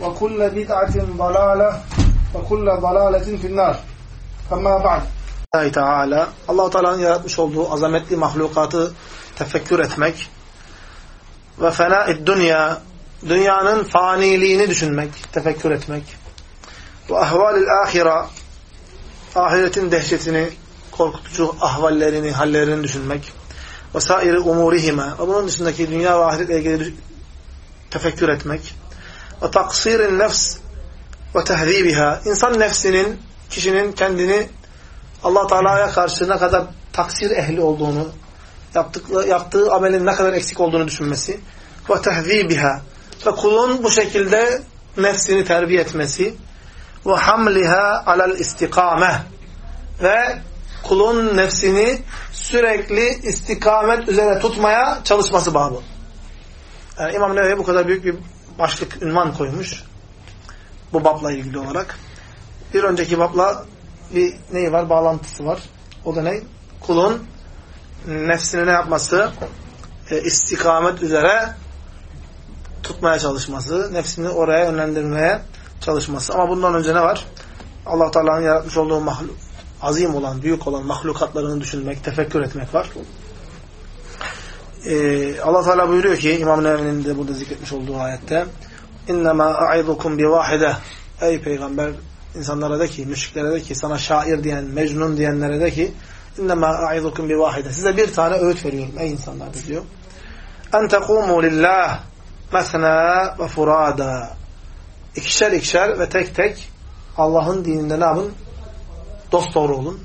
ve kulle bid'atin dalale ve kulle dalaletin finnar. Femma ba'd. Allah-u Teala, allah Teala'nın yaratmış olduğu azametli mahlukatı tefekkür etmek ve fena'id dünya, dünyanın faniliğini düşünmek, tefekkür etmek ve ahvalil ahira, ahiretin dehşetini, korkutucu ahvallerini, hallerini düşünmek ve sairi umurihime ve bunun dışındaki dünya ve ahiretle ilgili tefekkür etmek ve taksirin nefs ve tehzibiha insan nefsinin, kişinin kendini Allah Teala'ya karşı ne kadar taksir ehli olduğunu, yaptığı, yaptığı amelin ne kadar eksik olduğunu düşünmesi ve tehzibiha ve kulun bu şekilde nefsini terbiye etmesi ve hamliha alel istikame ve kulun nefsini sürekli istikamet üzere tutmaya çalışması babı. Yani İmam Nevevi bu kadar büyük bir başlık, ünvan koymuş. Bu babla ilgili olarak. Bir önceki babla bir neyi var? Bağlantısı var. O da ne? Kulun nefsini ne yapması? E, istikamet üzere tutmaya çalışması. Nefsini oraya yönlendirmeye çalışması. Ama bundan önce ne var? allah Teala'nın yaratmış olduğu mahluk, azim olan, büyük olan mahlukatlarını düşünmek, tefekkür etmek var Ee, allah Teala buyuruyor ki İmam Nevevi'nin de burada zikretmiş olduğu ayette اِنَّمَا اَعِذُكُمْ بِوَاحِدَةِ Ey peygamber insanlara de ki, müşriklere de ki, sana şair diyen, mecnun diyenlere de ki اِنَّمَا اَعِذُكُمْ بِوَاحِدَةِ Size bir tane öğüt veriyorum ey insanlar diyor. اَنْ تَقُومُوا لِلّٰهِ مَثْنَا وَفُرَادًا İkişer ikişer ve tek tek Allah'ın dininde ne yapın? Dost doğru olun.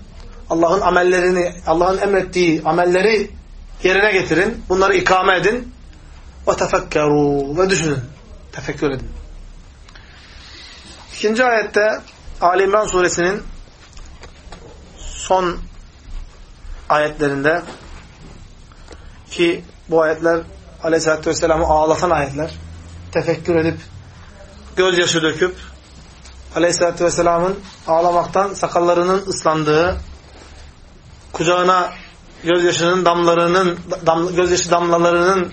Allah'ın amellerini, Allah'ın emrettiği amelleri yerine getirin. Bunları ikame edin. Ve tefekkeru ve düşünün. Tefekkür edin. İkinci ayette Ali İmran suresinin son ayetlerinde ki bu ayetler Aleyhisselatü Vesselam'ı ağlatan ayetler. Tefekkür edip gözyaşı döküp Aleyhisselatü Vesselam'ın ağlamaktan sakallarının ıslandığı, kucağına gözyaşının damlarının, dam, gözyaşı damlalarının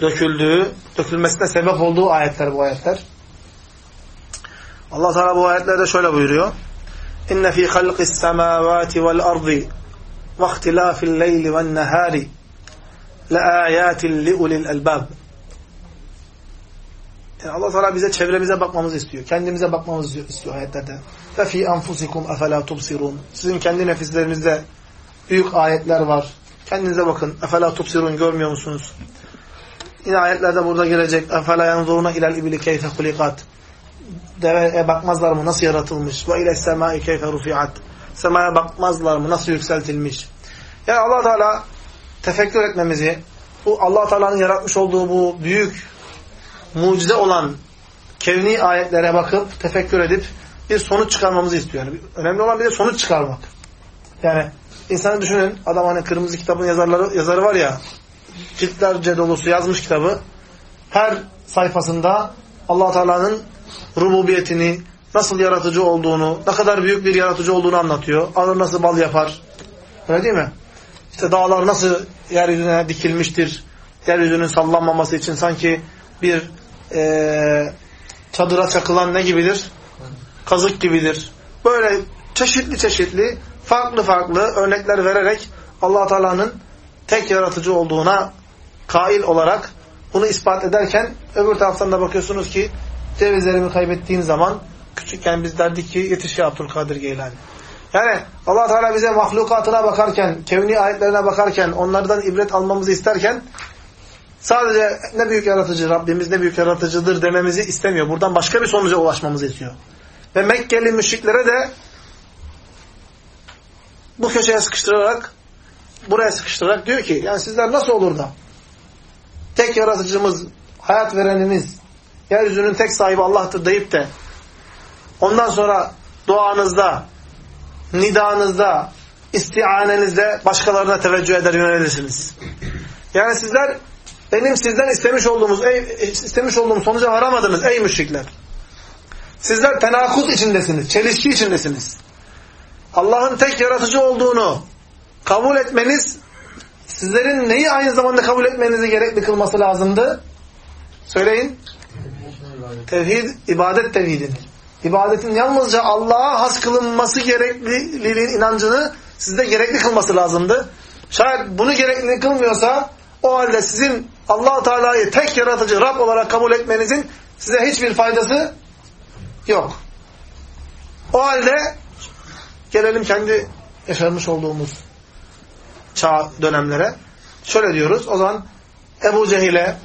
döküldüğü, dökülmesine sebep olduğu ayetler bu ayetler. Allah Teala bu ayetlerde şöyle buyuruyor. İnne fi halqis semavati vel ardı ve ihtilafil leyli ven nehari la ayatin li ulil albab. Yani Allah Teala bize çevremize bakmamızı istiyor. Kendimize bakmamızı istiyor ayetlerde. Ve fi enfusikum efela tubsirun. Sizin kendi nefislerinizde büyük ayetler var. Kendinize bakın. Efela tubsirun görmüyor musunuz? Yine ayetlerde burada gelecek. Efela yanzuruna ilel ibli keyfe hulikat. Deveye bakmazlar mı? Nasıl yaratılmış? Ve ile semai keyfe rufiat. Semaya bakmazlar mı? Nasıl yükseltilmiş? Yani Allah Teala tefekkür etmemizi, bu Allah Teala'nın yaratmış olduğu bu büyük mucize olan kevni ayetlere bakıp, tefekkür edip bir sonuç çıkarmamızı istiyor. Yani önemli olan bir de sonuç çıkarmak. Yani insanı düşünün, adam hani kırmızı kitabın yazarları, yazarı var ya, ciltlerce dolusu yazmış kitabı, her sayfasında allah Teala'nın rububiyetini, nasıl yaratıcı olduğunu, ne kadar büyük bir yaratıcı olduğunu anlatıyor. Arı nasıl bal yapar. Öyle değil mi? İşte dağlar nasıl yeryüzüne dikilmiştir. Yeryüzünün sallanmaması için sanki bir e, çadıra çakılan ne gibidir? Kazık gibidir. Böyle çeşitli çeşitli farklı farklı örnekler vererek allah Teala'nın tek yaratıcı olduğuna kail olarak bunu ispat ederken öbür taraftan da bakıyorsunuz ki cevizlerimi kaybettiğin zaman küçükken biz derdik ki yetiş ya Abdülkadir Geylani. Yani allah Teala bize mahlukatına bakarken, kevni ayetlerine bakarken, onlardan ibret almamızı isterken sadece ne büyük yaratıcı, Rabbimiz ne büyük yaratıcıdır dememizi istemiyor. Buradan başka bir sonuca ulaşmamızı istiyor. Ve Mekkeli müşriklere de bu köşeye sıkıştırarak, buraya sıkıştırarak diyor ki, yani sizler nasıl olur da tek yaratıcımız, hayat verenimiz, yeryüzünün tek sahibi Allah'tır deyip de ondan sonra duanızda, nidanızda, istianenizde başkalarına teveccüh eder yönelirsiniz. Yani sizler benim sizden istemiş olduğumuz ey, istemiş olduğum sonuca varamadınız ey müşrikler. Sizler tenakuz içindesiniz, çelişki içindesiniz. Allah'ın tek yaratıcı olduğunu kabul etmeniz sizlerin neyi aynı zamanda kabul etmenizi gerekli kılması lazımdı? Söyleyin. Tevhid, ibadet tevhidini. İbadetin yalnızca Allah'a has kılınması gerekliliğin inancını sizde gerekli kılması lazımdı. Şayet bunu gerekli kılmıyorsa o halde sizin allah Teala'yı tek yaratıcı Rab olarak kabul etmenizin size hiçbir faydası yok. O halde gelelim kendi yaşamış olduğumuz çağ dönemlere. Şöyle diyoruz. O zaman Ebu Cehil'e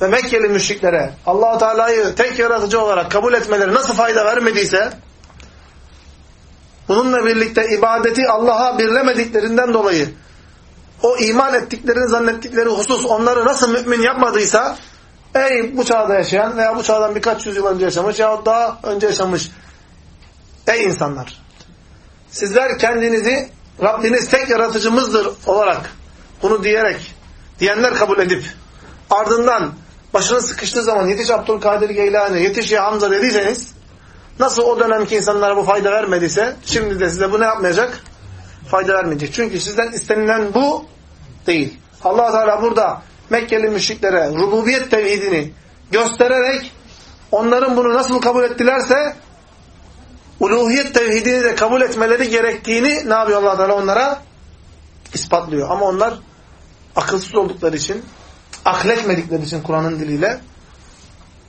ve Mekkeli müşriklere allah Teala'yı tek yaratıcı olarak kabul etmeleri nasıl fayda vermediyse bununla birlikte ibadeti Allah'a birlemediklerinden dolayı o iman ettiklerini zannettikleri husus onları nasıl mümin yapmadıysa ey bu çağda yaşayan veya bu çağdan birkaç yüzyıl önce yaşamış ya daha önce yaşamış ey insanlar sizler kendinizi Rabbiniz tek yaratıcımızdır olarak bunu diyerek diyenler kabul edip ardından başına sıkıştığı zaman yetiş Abdülkadir Geylani, yetiş ya Hamza dediyseniz nasıl o dönemki insanlara bu fayda vermediyse şimdi de size bu ne yapmayacak? Fayda vermeyecek. Çünkü sizden istenilen bu değil. allah Teala burada Mekkeli müşriklere rububiyet tevhidini göstererek onların bunu nasıl kabul ettilerse uluhiyet tevhidini de kabul etmeleri gerektiğini ne yapıyor allah Teala onlara? ispatlıyor. Ama onlar akılsız oldukları için akletmedikleri için Kur'an'ın diliyle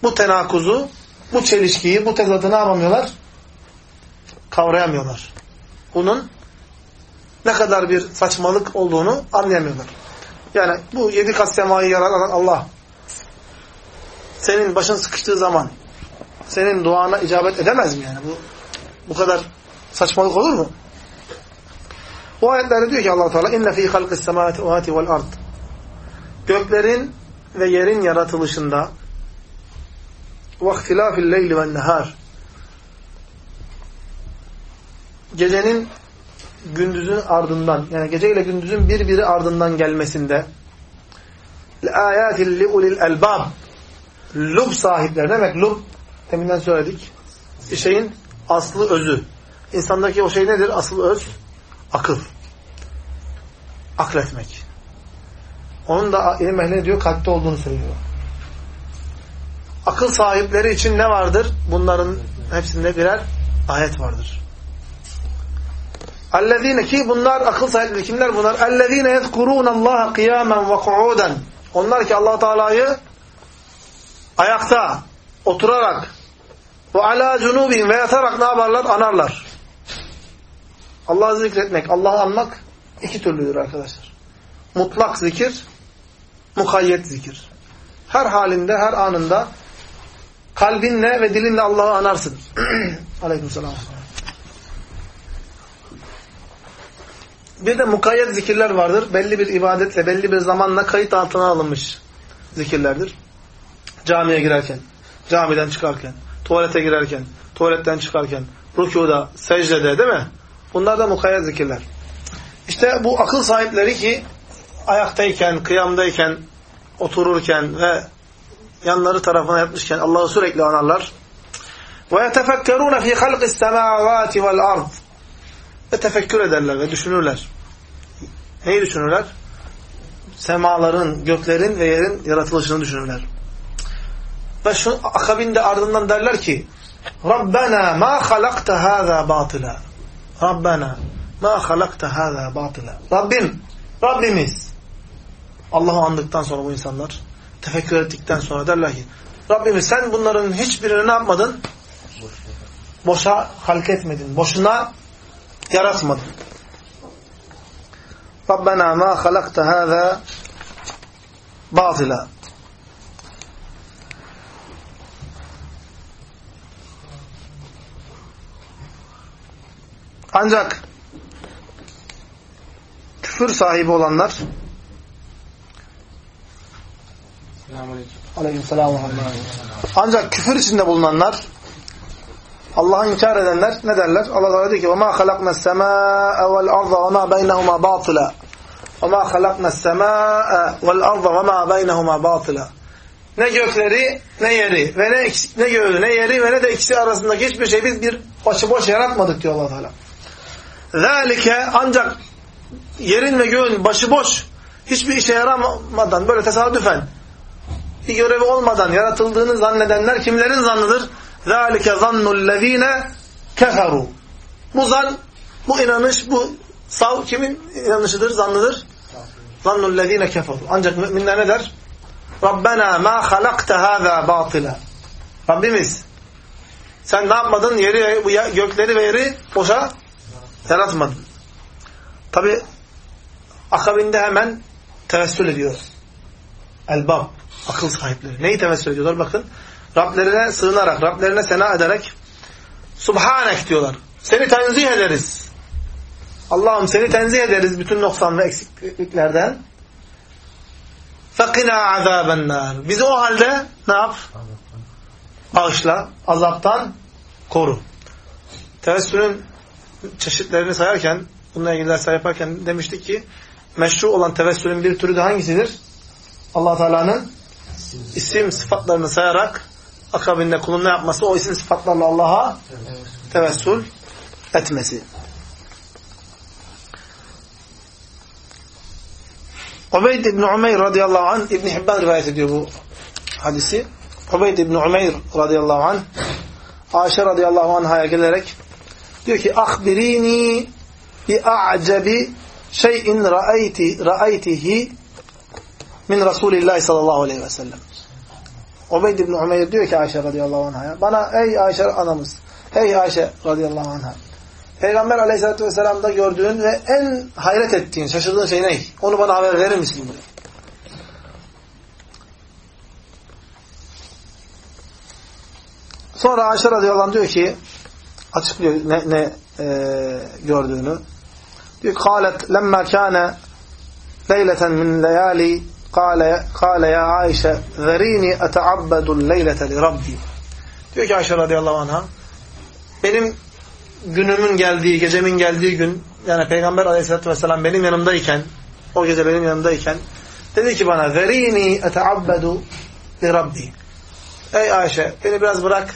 bu tenakuzu, bu çelişkiyi, bu tezadı ne yapamıyorlar? Kavrayamıyorlar. Bunun ne kadar bir saçmalık olduğunu anlayamıyorlar. Yani bu yedi kat semayı yaratan Allah senin başın sıkıştığı zaman senin duana icabet edemez mi yani? Bu bu kadar saçmalık olur mu? O ayetlerde diyor ki Allah Teala inne fi halqis semawati vel ard. Göklerin ve yerin yaratılışında ve ihtilafil leyli ven nehar. Gecenin gündüzün ardından yani gece ile gündüzün birbiri ardından gelmesinde ayatil li ulil elbab lub sahipleri demek lub deminden söyledik. Şeyin aslı özü. İnsandaki o şey nedir? Asıl öz? Akıl. Akletmek. Onun da ilim ehline diyor kalpte olduğunu söylüyor. Akıl sahipleri için ne vardır? Bunların hepsinde birer ayet vardır. Ellezine ki bunlar akıl sahipleri kimler bunlar? Ellezine yezkurunallaha kıyamen ve kuuden. Onlar ki allah Teala'yı ayakta, oturarak, ve ala cunubihim ve yatarak ne yaparlar? Anarlar. Allah'ı zikretmek, Allah'ı anmak iki türlüdür arkadaşlar. Mutlak zikir, mukayyet zikir. Her halinde, her anında kalbinle ve dilinle Allah'ı anarsın. Aleykümselam. Bir de mukayyet zikirler vardır. Belli bir ibadetle, belli bir zamanla kayıt altına alınmış zikirlerdir. Camiye girerken, camiden çıkarken, tuvalete girerken, tuvaletten çıkarken, rükuda, secdede değil mi? Bunlar da mukayyet zikirler. İşte bu akıl sahipleri ki ayaktayken, kıyamdayken, otururken ve yanları tarafına yatmışken Allah'ı sürekli anarlar. Ve yetefekkerûne fî halqis semâvâti vel ard. Ve tefekkür ederler ve düşünürler. Neyi düşünürler? Semaların, göklerin ve yerin yaratılışını düşünürler. Ve şu akabinde ardından derler ki Rabbena ma halakta hâzâ batıla. Rabbena ma halakta hâzâ batıla. Rabbim, Rabbimiz. Allah'ı andıktan sonra bu insanlar tefekkür ettikten sonra derler ki Rabbimiz sen bunların hiçbirini ne yapmadın? Boşa halk etmedin. Boşuna yaratmadın. Rabbena ma halakta hâzâ batıla. Ancak küfür sahibi olanlar Aleykümselam Ancak küfür içinde bulunanlar Allah'ı inkar edenler ne derler? Allah Teala diyor ki: "Ve ma halakna semaa vel arda ve ma beynehuma batila." "Ve ma halakna semaa vel arda ve ma beynehuma batila." Ne gökleri, ne yeri ve ne ne göğü, ne yeri ve ne de ikisi arasındaki hiçbir şey biz bir başıboş yaratmadık diyor Allah Teala. Zalike ancak yerin ve göğün başıboş hiçbir işe yaramadan böyle tesadüfen bir görevi olmadan yaratıldığını zannedenler kimlerin zannıdır? ذَٰلِكَ ظَنُّ الَّذ۪ينَ كَفَرُوا Bu zan, bu inanış, bu sav kimin inanışıdır, zannıdır? ظَنُّ الَّذ۪ينَ كَفَرُوا Ancak müminler ne der? Rabbena ma halakta hâzâ batila. Rabbimiz sen ne yapmadın? Yeri, bu gökleri ve yeri boşa yaratmadın. Tabi akabinde hemen tevessül ediyor. Elbab, akıl sahipleri. Neyi tevessül ediyorlar? Bakın. Rablerine sığınarak, Rablerine sena ederek Subhanek diyorlar. Seni tenzih ederiz. Allah'ım seni tenzih ederiz bütün noksan ve eksikliklerden. فَقِنَا عَذَابَ النَّارِ Bizi o halde ne yap? Bağışla, azaptan koru. Tevessülün çeşitlerini sayarken, bununla ilgili dersler yaparken demiştik ki, meşru olan tevessülün bir türü de hangisidir? allah Teala'nın isim sıfatlarını sayarak akabinde kulun ne yapması? O isim sıfatlarla Allah'a tevessül etmesi. Ubeyd İbni Umeyr radıyallahu anh İbni Hibban rivayet ediyor bu hadisi. Ubeyd İbni Umeyr radıyallahu anh Ayşe radıyallahu anh'a gelerek diyor ki ahbirini bi a'cebi şeyin ra'ayti ra'aytihi min Resulillah sallallahu aleyhi ve sellem. Ubeyd ibn Umeyr diyor ki Ayşe radıyallahu anh'a bana ey Ayşe anamız ey Ayşe radıyallahu anh'a Peygamber aleyhissalatü vesselam'da gördüğün ve en hayret ettiğin, şaşırdığın şey ne? Onu bana haber verir misin? diyor. Sonra Ayşe radıyallahu anh diyor ki açıklıyor ne, ne e, gördüğünü. Diyor "Kalet lemma kana leyleten min leyali kale kale ya Ayşe verini eta'abbedu leylete li. Diyor ki Ayşe radıyallahu anha benim günümün geldiği, gecemin geldiği gün yani Peygamber aleyhissalatü vesselam benim yanımdayken o gece benim yanımdayken dedi ki bana verini eta'abbedu li rabbi. Ey Ayşe beni biraz bırak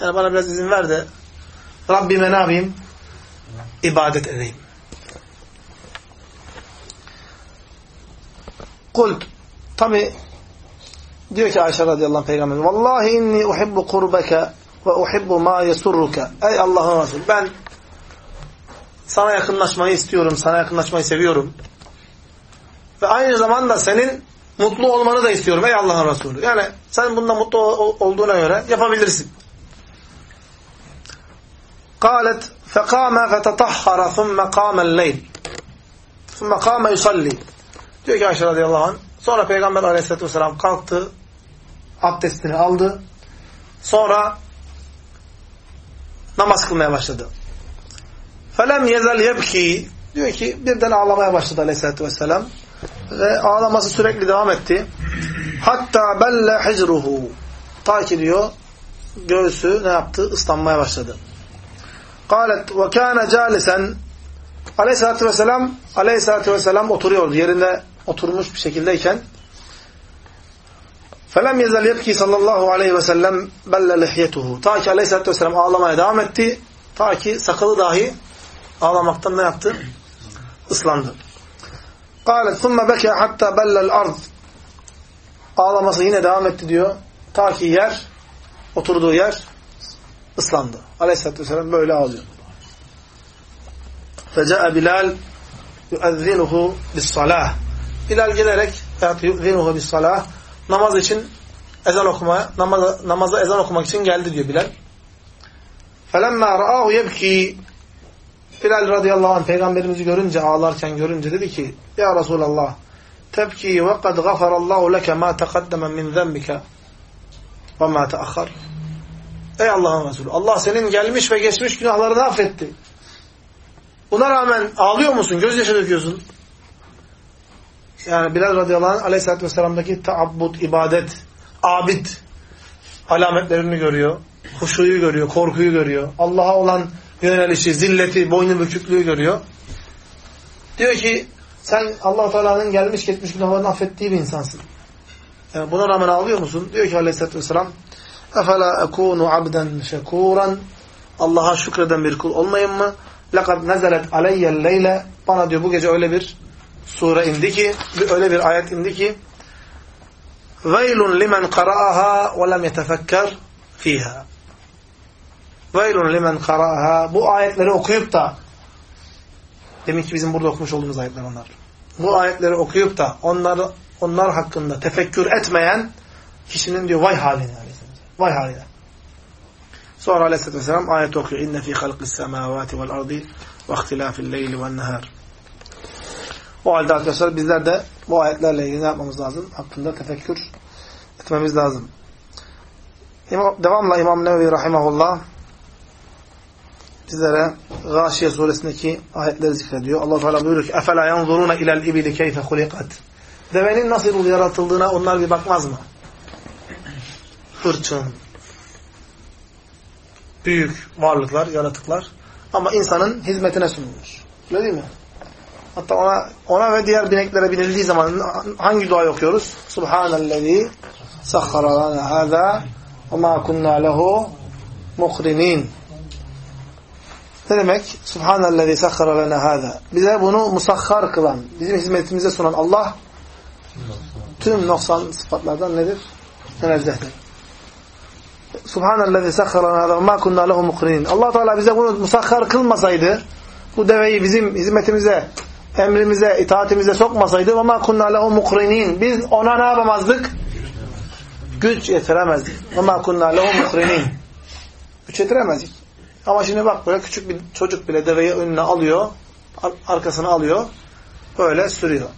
yani bana biraz izin ver de Rabbime ne yapayım? İbadet edeyim. Kult. Tabi diyor ki Ayşe radıyallahu anh peygamber Vallahi inni uhibbu kurbeke ve uhibbu ma yesurruke. Ey Allah'ın Resulü ben sana yakınlaşmayı istiyorum. Sana yakınlaşmayı seviyorum. Ve aynı zamanda senin mutlu olmanı da istiyorum ey Allah'ın Resulü. Yani sen bundan mutlu olduğuna göre yapabilirsin. قالت فقام فتطهر ثم قام الليل ثم قام يصلي diyor ki Ayşe radıyallahu anh sonra Peygamber aleyhissalatü vesselam kalktı abdestini aldı sonra namaz kılmaya başladı. Felem yezel yebki diyor ki birden ağlamaya başladı aleyhissalatü vesselam ve ağlaması sürekli devam etti. Hatta belle hicruhu ta ki diyor göğsü ne yaptı? ıslanmaya başladı. Kalet ve kâne câlisen Aleyhisselatü Vesselam Aleyhisselatü Vesselam oturuyordu. Yerinde oturmuş bir şekildeyken Felem yezel yebki sallallahu aleyhi ve sellem belle lihyetuhu. Ta ki aleyhissalatü vesselam ağlamaya devam etti. Ta ki sakalı dahi ağlamaktan ne yaptı? Islandı. Kâlet thumme beke hatta bellel ard. Ağlaması yine devam etti diyor. Ta ki yer, oturduğu yer ıslandı. Aleyhisselatü Vesselam böyle ağlıyor. Fece'e Bilal yuezzinuhu bissalah. Bilal gelerek yuezzinuhu bissalah namaz için ezan okuma, namaza, namaza ezan okumak için geldi diyor Bilal. Felemma ra'ahu yebki Bilal radıyallahu anh peygamberimizi görünce ağlarken görünce dedi ki Ya Resulallah tebki ve kad gafarallahu leke ma tekaddeme min zembike ve ma. Ey Allah'ın Resulü Allah senin gelmiş ve geçmiş günahlarını affetti. Buna rağmen ağlıyor musun? Gözyaşı döküyorsun. Yani Bilal radıyallahu anh aleyhissalatü vesselam'daki taabbud, ibadet, abid alametlerini görüyor. Huşuyu görüyor, korkuyu görüyor. Allah'a olan yönelişi, zilleti, boynu büküklüğü görüyor. Diyor ki sen allah Teala'nın gelmiş geçmiş günahlarını affettiği bir insansın. Yani buna rağmen ağlıyor musun? Diyor ki aleyhissalatü vesselam Efela ekunu abden şekuran Allah'a şükreden bir kul olmayayım mı? Lekad nezelet aleyye leyle bana diyor bu gece öyle bir sure indi ki, öyle bir ayet indi ki Veylun limen kara'aha ve lem yetefekker fiha. Veylun limen kara'aha. Bu ayetleri okuyup da demin ki bizim burada okumuş olduğumuz ayetler onlar. Bu ayetleri okuyup da onlar onlar hakkında tefekkür etmeyen kişinin diyor vay haline. Vay haline. Sonra aleyhissalatü vesselam ayet okuyor. İnne fî halqis semâvâti vel ardi ve ihtilâfil leyli vel nehâr. O halde arkadaşlar bizler de bu ayetlerle ilgili ne yapmamız lazım? Hakkında tefekkür etmemiz lazım. Devamla İmam Nevevi Rahimahullah bizlere Gâşiye suresindeki ayetleri zikrediyor. Allah Teala buyuruyor ki: "Efela yanzuruna ila'l ibili keyfe hulikat?" Devenin nasıl yaratıldığına onlar bir bakmaz mı? Hırçın, büyük varlıklar, yaratıklar ama insanın hizmetine sunulmuş. Öyle değil mi? Hatta ona ona ve diğer bineklere binildiği zaman hangi duayı okuyoruz? Subhanellezî sahhara lana hâzâ ve mâ kunnâ lehu mukrinin. Ne demek? Subhanellezî sahhara lana hâzâ. Bize bunu musahhar kılan, bizim hizmetimize sunan Allah tüm noksan sıfatlardan nedir? Münezzehtir. Subhanellezi sahharana hada ma kunna lehu mukrinin. Allah Teala bize bunu musahhar kılmasaydı, bu deveyi bizim hizmetimize, emrimize, itaatimize sokmasaydı ve ma kunna lehu mukrinin. Biz ona ne yapamazdık? Güç yetiremezdik. Ve ma kunna lehu mukrinin. Güç yetiremezdik. Ama şimdi bak böyle küçük bir çocuk bile deveyi önüne alıyor, arkasına alıyor, böyle sürüyor.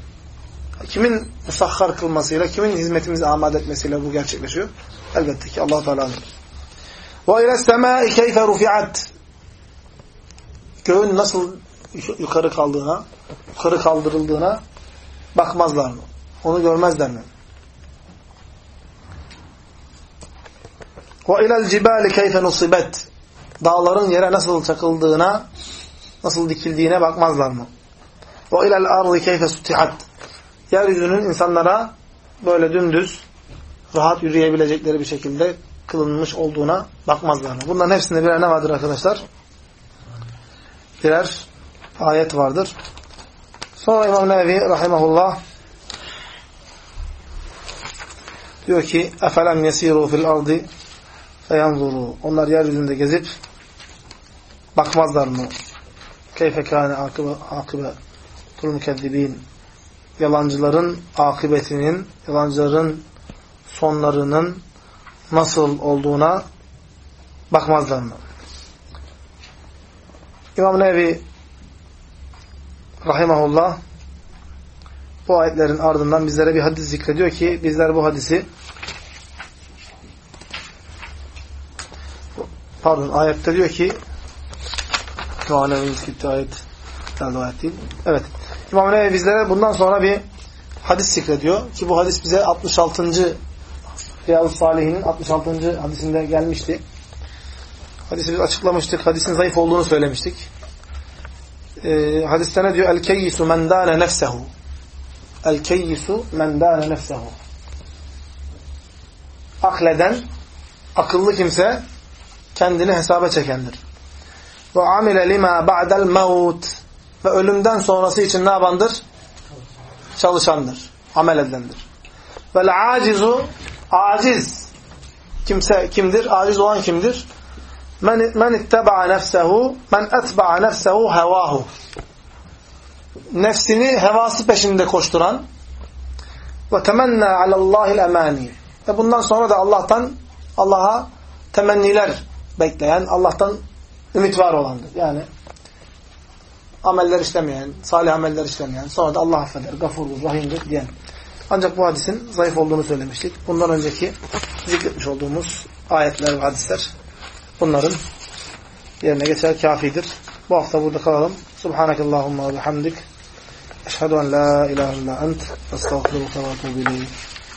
Kimin musahhar kılmasıyla, kimin hizmetimizi amade etmesiyle bu gerçekleşiyor? Elbette ki Allah Teala bilir. Ve ile semai keyfe rufiat. Göğün nasıl yukarı kaldığına, yukarı kaldırıldığına bakmazlar mı? Onu görmezler mi? Ve ilel cibali keyfe nusibet. Dağların yere nasıl çakıldığına, nasıl dikildiğine bakmazlar mı? Ve ilel ardı keyfe sutihat. Yeryüzünün insanlara böyle dümdüz rahat yürüyebilecekleri bir şekilde kılınmış olduğuna bakmazlar mı? Bunların hepsinde birer ne vardır arkadaşlar? Birer ayet vardır. Sonra İmam Nevi rahimahullah diyor ki اَفَلَمْ يَس۪يرُوا فِي الْاَرْضِ فَيَنْظُرُوا Onlar yeryüzünde gezip bakmazlar mı? كَيْفَ كَانَ عَقِبَ تُلْمُكَذِّب۪ينَ Yalancıların akıbetinin, yalancıların sonlarının nasıl olduğuna bakmazlar mı? İmam Nevi rahimahullah bu ayetlerin ardından bizlere bir hadis zikrediyor ki bizler bu hadisi pardon ayette diyor ki Tuhanemiz gitti ayet ayet değil. Evet. İmam Nevi bizlere bundan sonra bir hadis zikrediyor ki bu hadis bize 66. Riyad-ı Salih'in 66. hadisinde gelmişti. Hadisi biz açıklamıştık. Hadisin zayıf olduğunu söylemiştik e, hadiste ne diyor? El-keyyisu men dâne nefsehu. El-keyyisu men dâne nefsehu. Akleden, akıllı kimse kendini hesaba çekendir. Ve amile lima ba'del mevut. Ve ölümden sonrası için ne yapandır? çalışandır. Amel edendir. Vel acizu aciz kimse kimdir? Aciz olan kimdir? Men men ittaba'a nefsehu men etba'a nefsehu hevahu. Nefsini hevası peşinde koşturan ve temenna alallahil emani. Ve bundan sonra da Allah'tan Allah'a temenniler bekleyen, Allah'tan ümit var olandır. Yani ameller işlemeyen, salih ameller işlemeyen, sonra da Allah affeder, gafurdur, rahimdir diyen. Ancak bu hadisin zayıf olduğunu söylemiştik. Bundan önceki zikretmiş olduğumuz ayetler ve hadisler bunların yerine geçer kafidir. Bu hafta burada kalalım. Subhanakallahumma ve bihamdik. Eşhedü en la ilahe illa ent. Estağfirullah ve etûbü